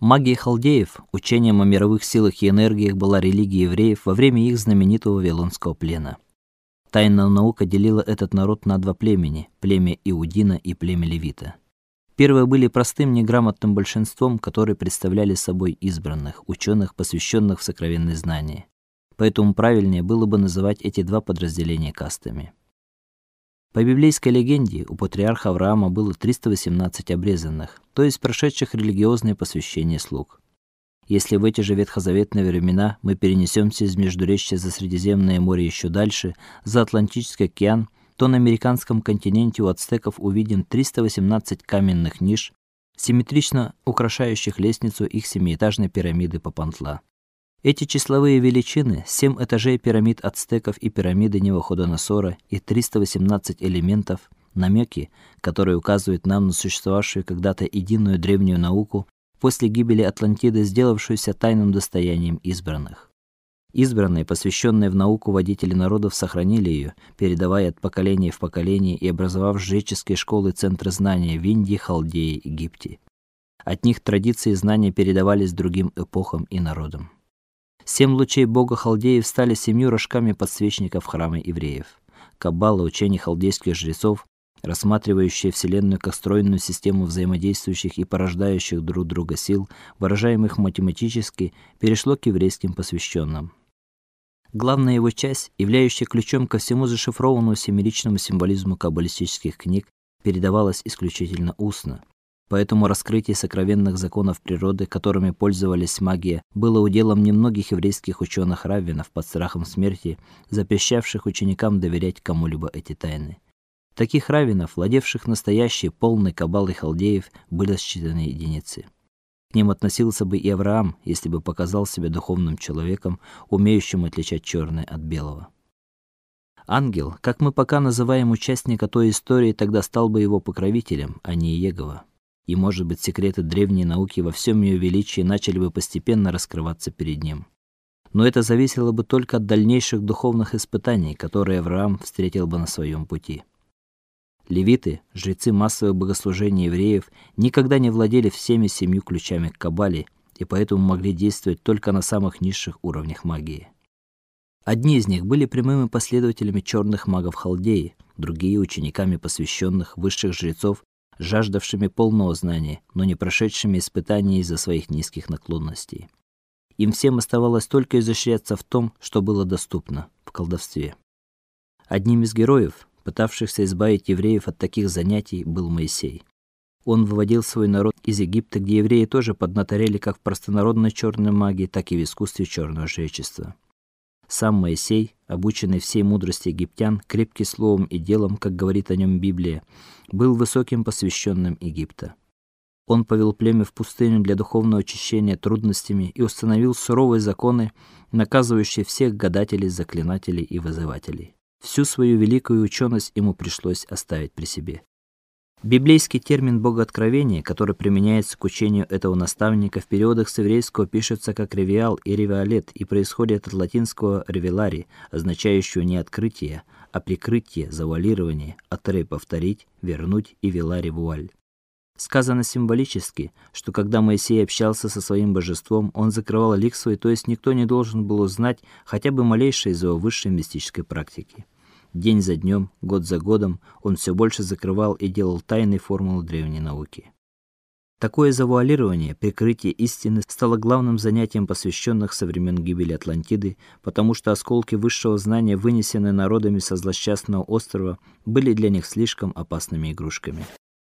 Магия халдеев, учением о мировых силах и энергиях была религией евреев во время их знаменитого вавилонского плена. Тайная наука делила этот народ на два племени: племя Иудина и племя Левита. Первые были простым неграмотным большинством, которые представляли собой избранных, ученых, посвященных в сокровенные знания. Поэтому правильнее было бы называть эти два подразделения кастами. По библейской легенде у патриарха Авраама было 318 обрезанных, то есть прошедших религиозное посвящение слуг. Если в эти же ветхозаветные времена мы перенесемся из Междуречья за Средиземное море еще дальше, за Атлантический океан, то на американском континенте у ацтеков увидим 318 каменных ниш, симметрично украшающих лестницу их семиэтажной пирамиды Папантла. Эти числовые величины, семь этажей пирамид ацтеков и пирамиды Навуходоносора и 318 элементов намеки, которые указывают нам на существовавшую когда-то единую древнюю науку, после гибели Атлантиды, сделавшуюся тайным достоянием избранных. Избранные, посвященные в науку водители народов, сохранили ее, передавая от поколения в поколение и образовав жреческие школы и центры знания в Индии, Халдее, Египте. От них традиции и знания передавались другим эпохам и народам. Семь лучей бога халдеев стали семью рожками подсвечников храма евреев. Каббала учение халдейских жрецов, рассматривающее вселенную как стройную систему взаимодействующих и порождающих друг друга сил, выражаемых математически, перешло к еврейским посвященным. Главная его часть, являющая ключом ко всему зашифрованному семеричному символизму каббалистических книг, передавалась исключительно устно. Поэтому раскрытие сокровенных законов природы, которыми пользовались магия, было уделом немногих еврейских ученых-раввинов под страхом смерти, запрещавших ученикам доверять кому-либо эти тайны. Таких раввинов, владевших настоящей полной каббалой халдеев, были считаны единицы. К ним относился бы и Авраам, если бы показал себя духовным человеком, умеющим отличать черное от белого. Ангел, как мы пока называем участника той истории, тогда стал бы его покровителем, а не Иегова и, может быть, секреты древней науки во всем ее величии начали бы постепенно раскрываться перед ним. Но это зависело бы только от дальнейших духовных испытаний, которые Авраам встретил бы на своем пути. Левиты, жрецы массовых богослужений евреев, никогда не владели всеми семью ключами к каббале и поэтому могли действовать только на самых низших уровнях магии. Одни из них были прямыми последователями черных магов Халдеи, другие учениками посвященных высших жрецов жаждавшими полного знания, но не прошедшими испытаний из-за своих низких наклонностей. Им всем оставалось только изощряться в том, что было доступно в колдовстве. Одним из героев, пытавшихся избавить евреев от таких занятий, был Моисей. Он выводил свой народ из Египта, где евреи тоже поднаторели как в простонародной черной магии, так и в искусстве черного жречества. Сам Моисей, обученный всей мудрости египтян, крепкий словом и делом, как говорит о нем Библия, был высоким посвященным Египта. Он повел племя в пустыню для духовного очищения трудностями и установил суровые законы, наказывающие всех гадателей, заклинателей и вызывателей. Всю свою великую ученость ему пришлось оставить при себе. Библейский термин богооткровение, который применяется к учению этого наставника в периодах с еврейского пишется как ревиал и ревиалет и происходит от латинского ревелари, означающего не открытие, а прикрытие, завуалирование, атре повторить, вернуть и велари вуаль. Сказано символически, что когда Моисей общался со своим божеством, он закрывал лик свой, то есть никто не должен был узнать хотя бы малейшее из его высшей мистической практики. День за днем, год за годом он все больше закрывал и делал тайные формулы древней науки. Такое завуалирование, прикрытие истины стало главным занятием посвященных со времен гибели Атлантиды, потому что осколки высшего знания, вынесенные народами со злосчастного острова, были для них слишком опасными игрушками.